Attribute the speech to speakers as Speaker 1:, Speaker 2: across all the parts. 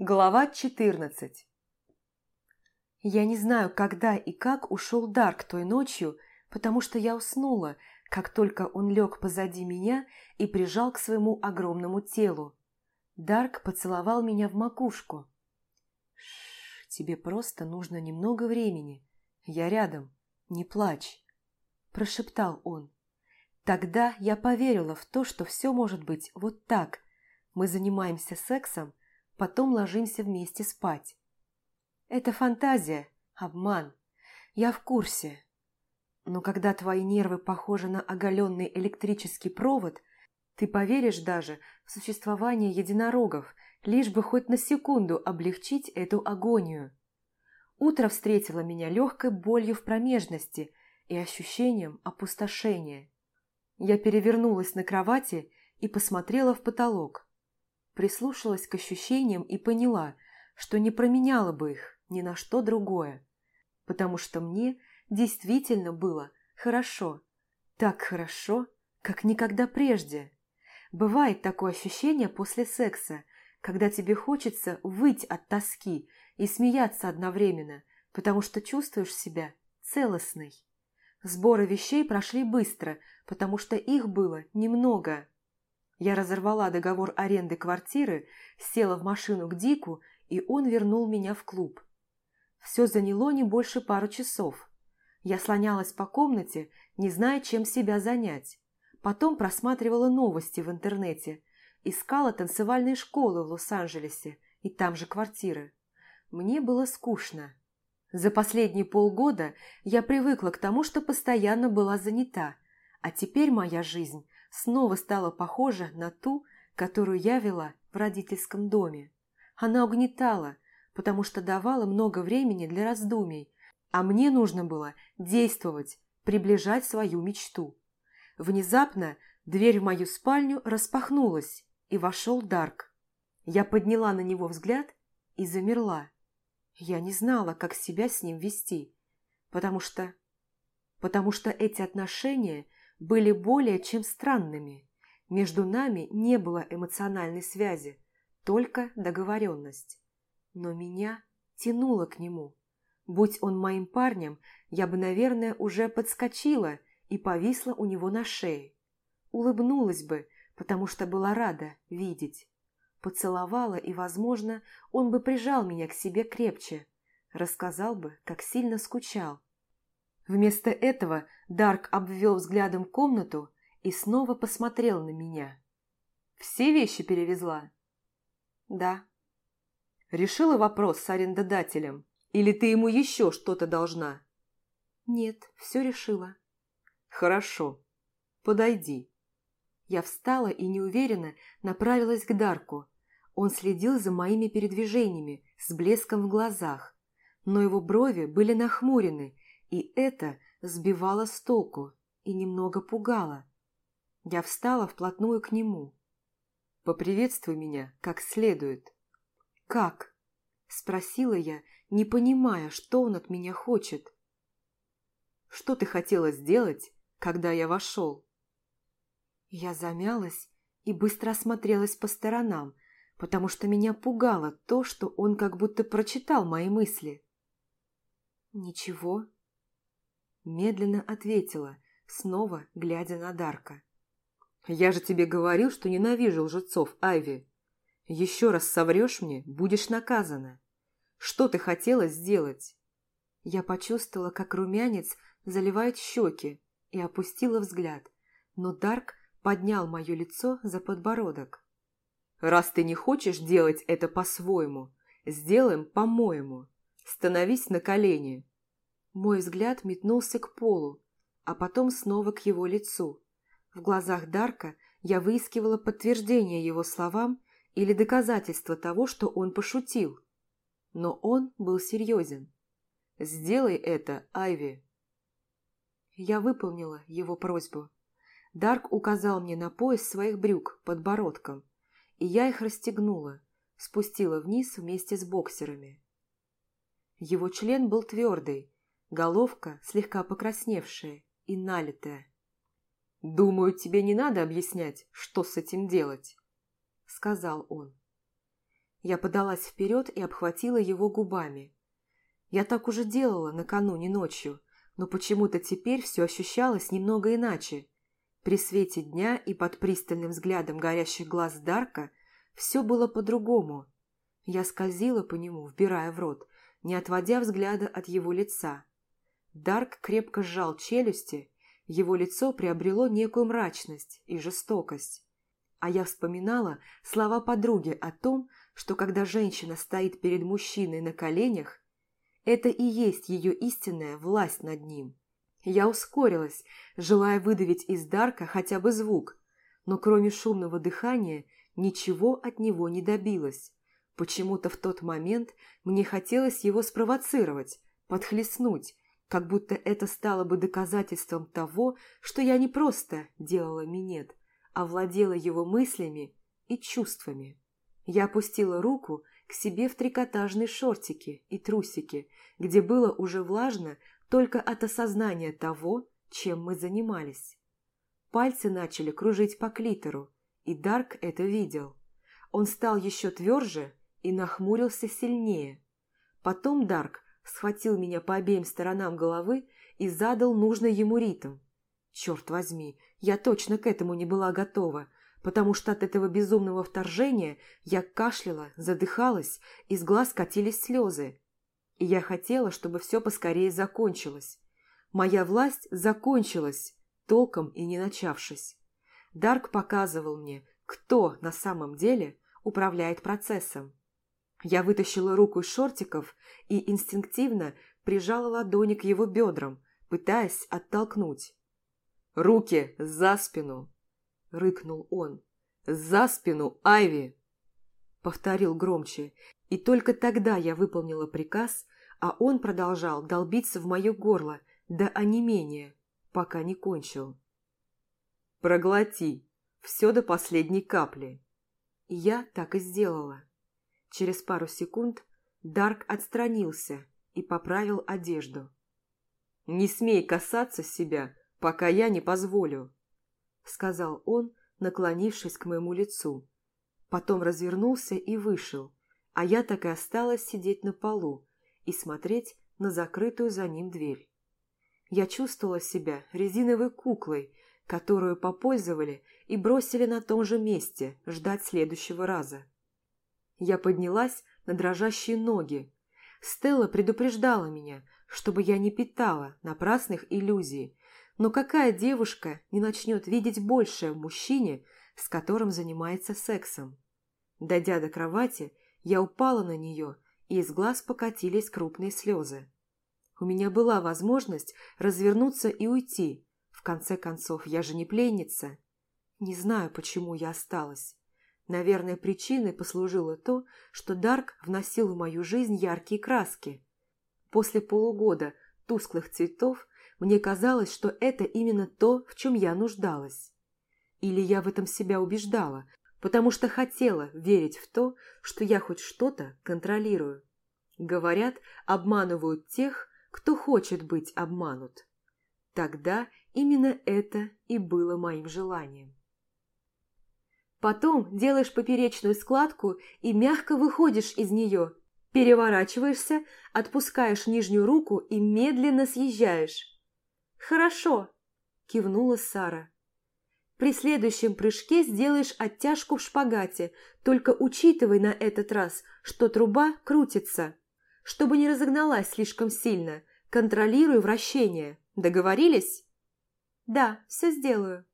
Speaker 1: Глава 14 Я не знаю, когда и как ушел Дарк той ночью, потому что я уснула, как только он лег позади меня и прижал к своему огромному телу. Дарк поцеловал меня в макушку. «Ш тебе просто нужно немного времени. Я рядом, не плачь», – прошептал он. Тогда я поверила в то, что все может быть вот так. Мы занимаемся сексом, потом ложимся вместе спать. Это фантазия, обман. Я в курсе. Но когда твои нервы похожи на оголенный электрический провод, ты поверишь даже в существование единорогов, лишь бы хоть на секунду облегчить эту агонию. Утро встретило меня легкой болью в промежности и ощущением опустошения. Я перевернулась на кровати и посмотрела в потолок прислушалась к ощущениям и поняла, что не променяла бы их ни на что другое, потому что мне действительно было хорошо, так хорошо, как никогда прежде. Бывает такое ощущение после секса, когда тебе хочется выть от тоски и смеяться одновременно, потому что чувствуешь себя целостной. Сборы вещей прошли быстро, потому что их было немного. Я разорвала договор аренды квартиры, села в машину к Дику, и он вернул меня в клуб. Все заняло не больше пару часов. Я слонялась по комнате, не зная, чем себя занять. Потом просматривала новости в интернете, искала танцевальные школы в Лос-Анджелесе и там же квартиры. Мне было скучно. За последние полгода я привыкла к тому, что постоянно была занята, а теперь моя жизнь снова стала похожа на ту, которую я вела в родительском доме. Она угнетала, потому что давала много времени для раздумий, а мне нужно было действовать, приближать свою мечту. Внезапно дверь в мою спальню распахнулась, и вошел Дарк. Я подняла на него взгляд и замерла. Я не знала, как себя с ним вести, потому что... потому что эти отношения – были более чем странными. Между нами не было эмоциональной связи, только договоренность. Но меня тянуло к нему. Будь он моим парнем, я бы, наверное, уже подскочила и повисла у него на шее. Улыбнулась бы, потому что была рада видеть. Поцеловала, и, возможно, он бы прижал меня к себе крепче, рассказал бы, как сильно скучал, Вместо этого Дарк обвел взглядом комнату и снова посмотрел на меня. «Все вещи перевезла?» «Да». «Решила вопрос с арендодателем? Или ты ему еще что-то должна?» «Нет, все решила». «Хорошо. Подойди». Я встала и неуверенно направилась к Дарку. Он следил за моими передвижениями с блеском в глазах, но его брови были нахмурены, и это сбивало с толку и немного пугало. Я встала вплотную к нему. «Поприветствуй меня как следует». «Как?» – спросила я, не понимая, что он от меня хочет. «Что ты хотела сделать, когда я вошел?» Я замялась и быстро осмотрелась по сторонам, потому что меня пугало то, что он как будто прочитал мои мысли. «Ничего», Медленно ответила, снова глядя на Дарка. «Я же тебе говорил, что ненавижу лжецов, Айви. Еще раз соврешь мне, будешь наказана. Что ты хотела сделать?» Я почувствовала, как румянец заливает щеки, и опустила взгляд, но Дарк поднял мое лицо за подбородок. «Раз ты не хочешь делать это по-своему, сделаем по-моему. Становись на колени, мой взгляд метнулся к полу, а потом снова к его лицу. В глазах Дарка я выискивала подтверждение его словам или доказательство того, что он пошутил. Но он был серьезен. «Сделай это, Айви!» Я выполнила его просьбу. Дарк указал мне на пояс своих брюк подбородком, и я их расстегнула, спустила вниз вместе с боксерами. Его член был твердый, головка слегка покрасневшая и налитая. «Думаю, тебе не надо объяснять, что с этим делать», — сказал он. Я подалась вперед и обхватила его губами. Я так уже делала накануне ночью, но почему-то теперь все ощущалось немного иначе. При свете дня и под пристальным взглядом горящих глаз Дарка все было по-другому. Я скользила по нему, вбирая в рот, не отводя взгляда от его лица. Дарк крепко сжал челюсти, его лицо приобрело некую мрачность и жестокость. А я вспоминала слова подруги о том, что когда женщина стоит перед мужчиной на коленях, это и есть ее истинная власть над ним. Я ускорилась, желая выдавить из Дарка хотя бы звук, но кроме шумного дыхания ничего от него не добилась. Почему-то в тот момент мне хотелось его спровоцировать, подхлестнуть, как будто это стало бы доказательством того, что я не просто делала минет, а владела его мыслями и чувствами. Я опустила руку к себе в трикотажные шортики и трусики, где было уже влажно только от осознания того, чем мы занимались. Пальцы начали кружить по клитору, и Дарк это видел. Он стал еще тверже и нахмурился сильнее. Потом Дарк схватил меня по обеим сторонам головы и задал нужный ему ритм. Черт возьми, я точно к этому не была готова, потому что от этого безумного вторжения я кашляла, задыхалась, из глаз катились слезы. И я хотела, чтобы все поскорее закончилось. Моя власть закончилась, толком и не начавшись. Дарк показывал мне, кто на самом деле управляет процессом. Я вытащила руку из шортиков и инстинктивно прижала ладони к его бедрам, пытаясь оттолкнуть. «Руки за спину!» – рыкнул он. «За спину, Айви!» Повторил громче, и только тогда я выполнила приказ, а он продолжал долбиться в мое горло до онемения, пока не кончил. «Проглоти! Все до последней капли!» Я так и сделала. Через пару секунд Дарк отстранился и поправил одежду. «Не смей касаться себя, пока я не позволю», — сказал он, наклонившись к моему лицу. Потом развернулся и вышел, а я так и осталась сидеть на полу и смотреть на закрытую за ним дверь. Я чувствовала себя резиновой куклой, которую попользовали и бросили на том же месте ждать следующего раза. Я поднялась на дрожащие ноги. Стелла предупреждала меня, чтобы я не питала напрасных иллюзий. Но какая девушка не начнет видеть большее в мужчине, с которым занимается сексом? Дойдя до кровати, я упала на нее, и из глаз покатились крупные слезы. У меня была возможность развернуться и уйти. В конце концов, я же не пленница. Не знаю, почему я осталась. Наверное, причиной послужило то, что Дарк вносил в мою жизнь яркие краски. После полугода тусклых цветов мне казалось, что это именно то, в чем я нуждалась. Или я в этом себя убеждала, потому что хотела верить в то, что я хоть что-то контролирую. Говорят, обманывают тех, кто хочет быть обманут. Тогда именно это и было моим желанием. Потом делаешь поперечную складку и мягко выходишь из нее. Переворачиваешься, отпускаешь нижнюю руку и медленно съезжаешь. «Хорошо», – кивнула Сара. «При следующем прыжке сделаешь оттяжку в шпагате, только учитывай на этот раз, что труба крутится. Чтобы не разогналась слишком сильно, контролируй вращение. Договорились?» «Да, все сделаю».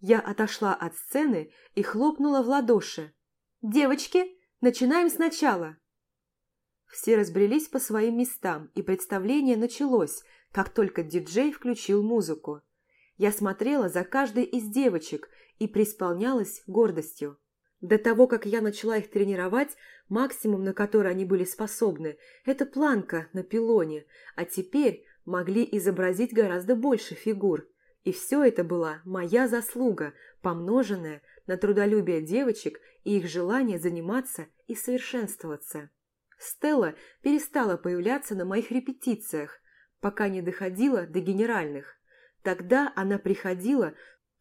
Speaker 1: Я отошла от сцены и хлопнула в ладоши. «Девочки, начинаем сначала!» Все разбрелись по своим местам, и представление началось, как только диджей включил музыку. Я смотрела за каждой из девочек и преисполнялась гордостью. До того, как я начала их тренировать, максимум, на который они были способны, это планка на пилоне, а теперь могли изобразить гораздо больше фигур. И все это была моя заслуга, помноженная на трудолюбие девочек и их желание заниматься и совершенствоваться. Стелла перестала появляться на моих репетициях, пока не доходила до генеральных. Тогда она приходила,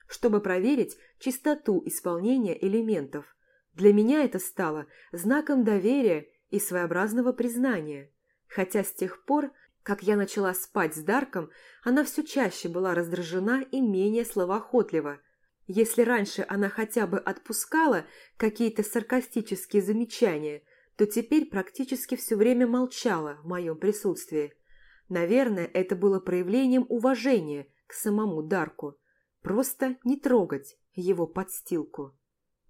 Speaker 1: чтобы проверить чистоту исполнения элементов, Для меня это стало знаком доверия и своеобразного признания, хотя с тех пор, как я начала спать с Дарком, она все чаще была раздражена и менее словоохотлива. Если раньше она хотя бы отпускала какие-то саркастические замечания, то теперь практически все время молчала в моем присутствии. Наверное, это было проявлением уважения к самому Дарку. Просто не трогать его подстилку.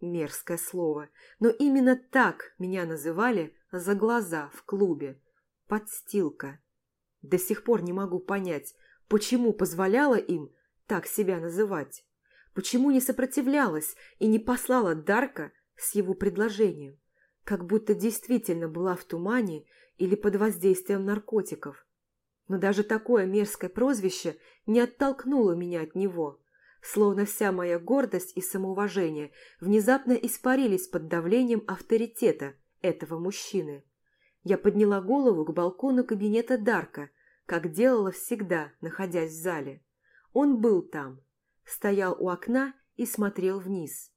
Speaker 1: Мерзкое слово, но именно так меня называли за глаза в клубе. Подстилка. До сих пор не могу понять, почему позволяла им так себя называть. Почему не сопротивлялась и не послала Дарка с его предложением, как будто действительно была в тумане или под воздействием наркотиков. Но даже такое мерзкое прозвище не оттолкнуло меня от него, словно вся моя гордость и самоуважение внезапно испарились под давлением авторитета этого мужчины. Я подняла голову к балкону кабинета Дарка, как делала всегда, находясь в зале. Он был там, стоял у окна и смотрел вниз.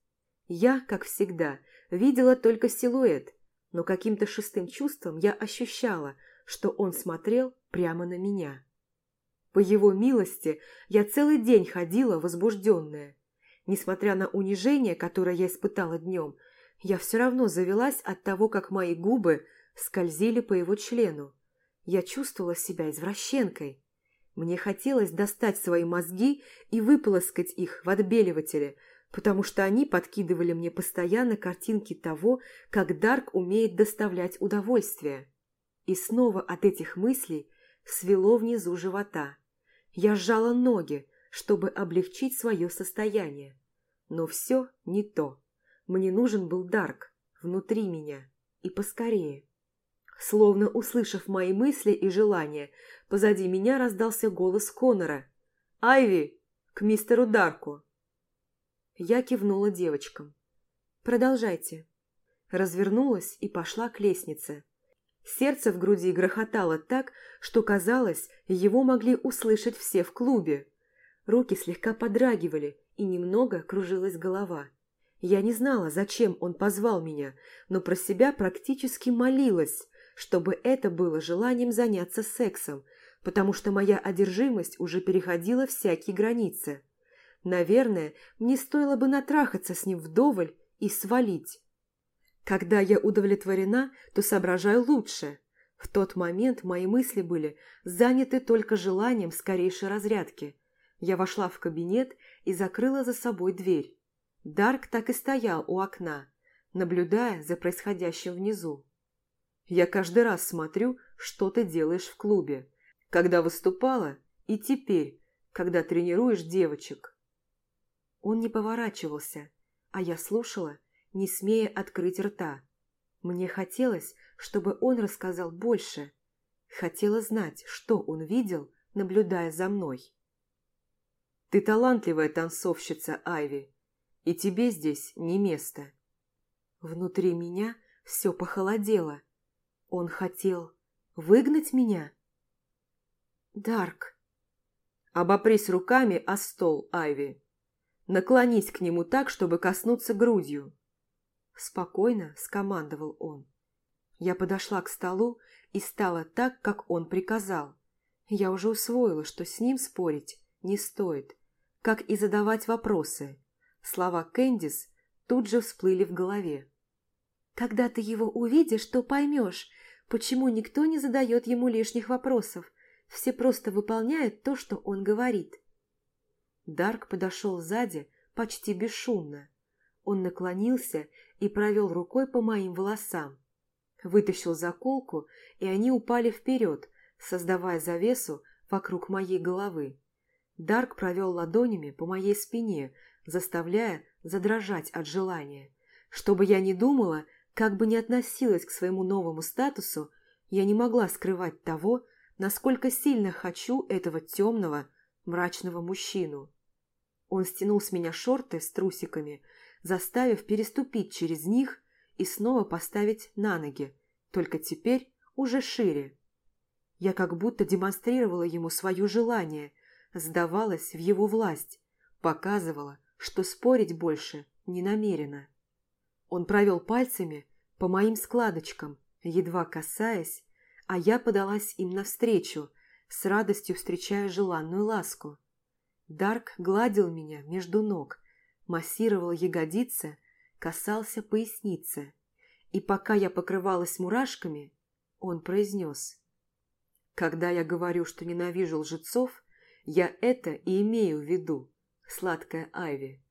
Speaker 1: Я, как всегда, видела только силуэт, но каким-то шестым чувством я ощущала, что он смотрел прямо на меня. По его милости я целый день ходила возбужденная. Несмотря на унижение, которое я испытала днем, я все равно завелась от того, как мои губы скользили по его члену. Я чувствовала себя извращенкой. Мне хотелось достать свои мозги и выполоскать их в отбеливателе, потому что они подкидывали мне постоянно картинки того, как Дарк умеет доставлять удовольствие. И снова от этих мыслей свело внизу живота. Я сжала ноги, чтобы облегчить свое состояние. Но все не то. Мне нужен был Дарк внутри меня и поскорее. Словно услышав мои мысли и желания, позади меня раздался голос Конора. «Айви, к мистеру Дарку!» Я кивнула девочкам. «Продолжайте». Развернулась и пошла к лестнице. Сердце в груди грохотало так, что казалось, его могли услышать все в клубе. Руки слегка подрагивали, и немного кружилась голова. Я не знала, зачем он позвал меня, но про себя практически молилась, чтобы это было желанием заняться сексом, потому что моя одержимость уже переходила всякие границы. Наверное, мне стоило бы натрахаться с ним вдоволь и свалить. Когда я удовлетворена, то соображаю лучше. В тот момент мои мысли были заняты только желанием скорейшей разрядки. Я вошла в кабинет и закрыла за собой дверь. Дарк так и стоял у окна, наблюдая за происходящим внизу. Я каждый раз смотрю, что ты делаешь в клубе. Когда выступала и теперь, когда тренируешь девочек. Он не поворачивался, а я слушала, не смея открыть рта. Мне хотелось, чтобы он рассказал больше. Хотела знать, что он видел, наблюдая за мной. «Ты талантливая танцовщица, Айви, и тебе здесь не место». Внутри меня все похолодело. Он хотел выгнать меня? Дарк. Обопрись руками о стол, Айви. Наклонись к нему так, чтобы коснуться грудью. Спокойно скомандовал он. Я подошла к столу и стала так, как он приказал. Я уже усвоила, что с ним спорить не стоит, как и задавать вопросы. Слова Кэндис тут же всплыли в голове. «Когда ты его увидишь, то поймешь, Почему никто не задает ему лишних вопросов? Все просто выполняют то, что он говорит. Дарк подошел сзади почти бесшумно. Он наклонился и провел рукой по моим волосам. Вытащил заколку, и они упали вперед, создавая завесу вокруг моей головы. Дарк провел ладонями по моей спине, заставляя задрожать от желания. Чтобы я не думала, как бы ни относилась к своему новому статусу, я не могла скрывать того, насколько сильно хочу этого темного, мрачного мужчину. Он стянул с меня шорты с трусиками, заставив переступить через них и снова поставить на ноги, только теперь уже шире. Я как будто демонстрировала ему свое желание, сдавалась в его власть, показывала, что спорить больше не намерена. Он провел пальцами по моим складочкам, едва касаясь, а я подалась им навстречу, с радостью встречая желанную ласку. Дарк гладил меня между ног, массировал ягодицы, касался поясницы. И пока я покрывалась мурашками, он произнес. «Когда я говорю, что ненавижу лжецов, я это и имею в виду, сладкая Айви.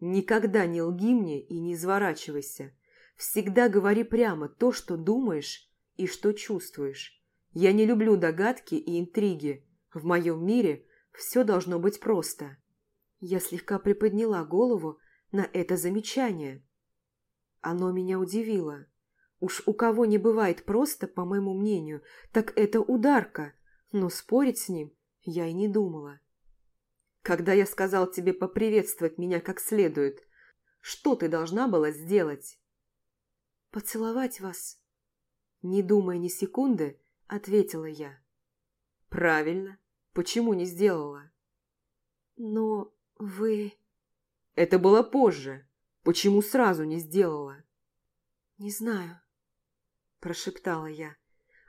Speaker 1: Никогда не лги мне и не изворачивайся. Всегда говори прямо то, что думаешь и что чувствуешь. Я не люблю догадки и интриги. В моем мире все должно быть просто. Я слегка приподняла голову на это замечание. Оно меня удивило. Уж у кого не бывает просто, по моему мнению, так это ударка, но спорить с ним я и не думала. Когда я сказал тебе поприветствовать меня как следует, что ты должна была сделать? Поцеловать вас. Не думая ни секунды, ответила я. Правильно. Почему не сделала? Но вы... Это было позже. Почему сразу не сделала? Не знаю, прошептала я,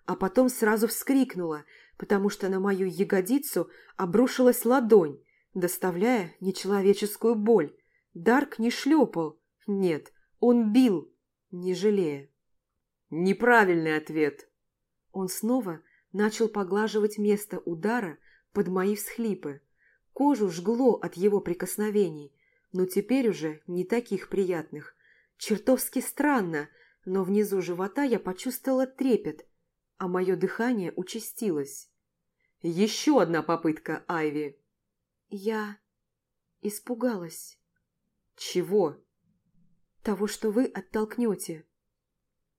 Speaker 1: а потом сразу вскрикнула, потому что на мою ягодицу обрушилась ладонь, доставляя нечеловеческую боль. Дарк не шлепал, нет, он бил, не жалея. Неправильный ответ. Он снова начал поглаживать место удара под мои всхлипы. Кожу жгло от его прикосновений, но теперь уже не таких приятных. Чертовски странно, но внизу живота я почувствовала трепет, а мое дыхание участилось. «Еще одна попытка, Айви!» Я испугалась. «Чего?» «Того, что вы оттолкнете».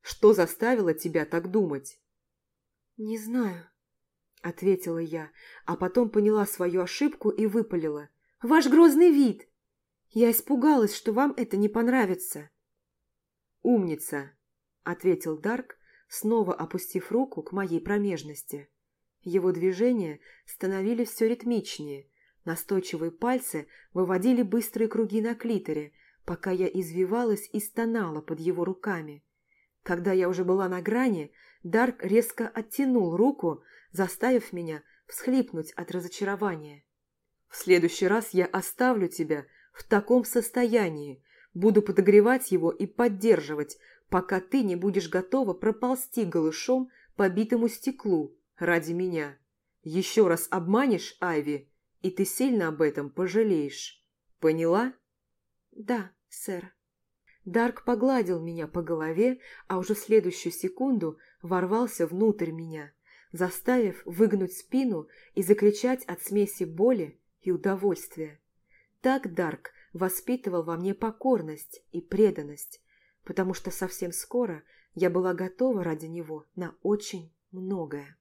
Speaker 1: «Что заставило тебя так думать?» «Не знаю», — ответила я, а потом поняла свою ошибку и выпалила. «Ваш грозный вид! Я испугалась, что вам это не понравится». «Умница!» — ответил Дарк, снова опустив руку к моей промежности. Его движения становились все ритмичнее, настойчивые пальцы выводили быстрые круги на клиторе, пока я извивалась и стонала под его руками. Когда я уже была на грани, Дарк резко оттянул руку, заставив меня всхлипнуть от разочарования. «В следующий раз я оставлю тебя в таком состоянии, буду подогревать его и поддерживать, пока ты не будешь готова проползти голышом по битому стеклу ради меня. Еще раз обманешь Айви, и ты сильно об этом пожалеешь. Поняла?» «Да, сэр». Дарк погладил меня по голове, а уже в следующую секунду ворвался внутрь меня, заставив выгнуть спину и закричать от смеси боли и удовольствия. Так Дарк воспитывал во мне покорность и преданность, потому что совсем скоро я была готова ради него на очень многое.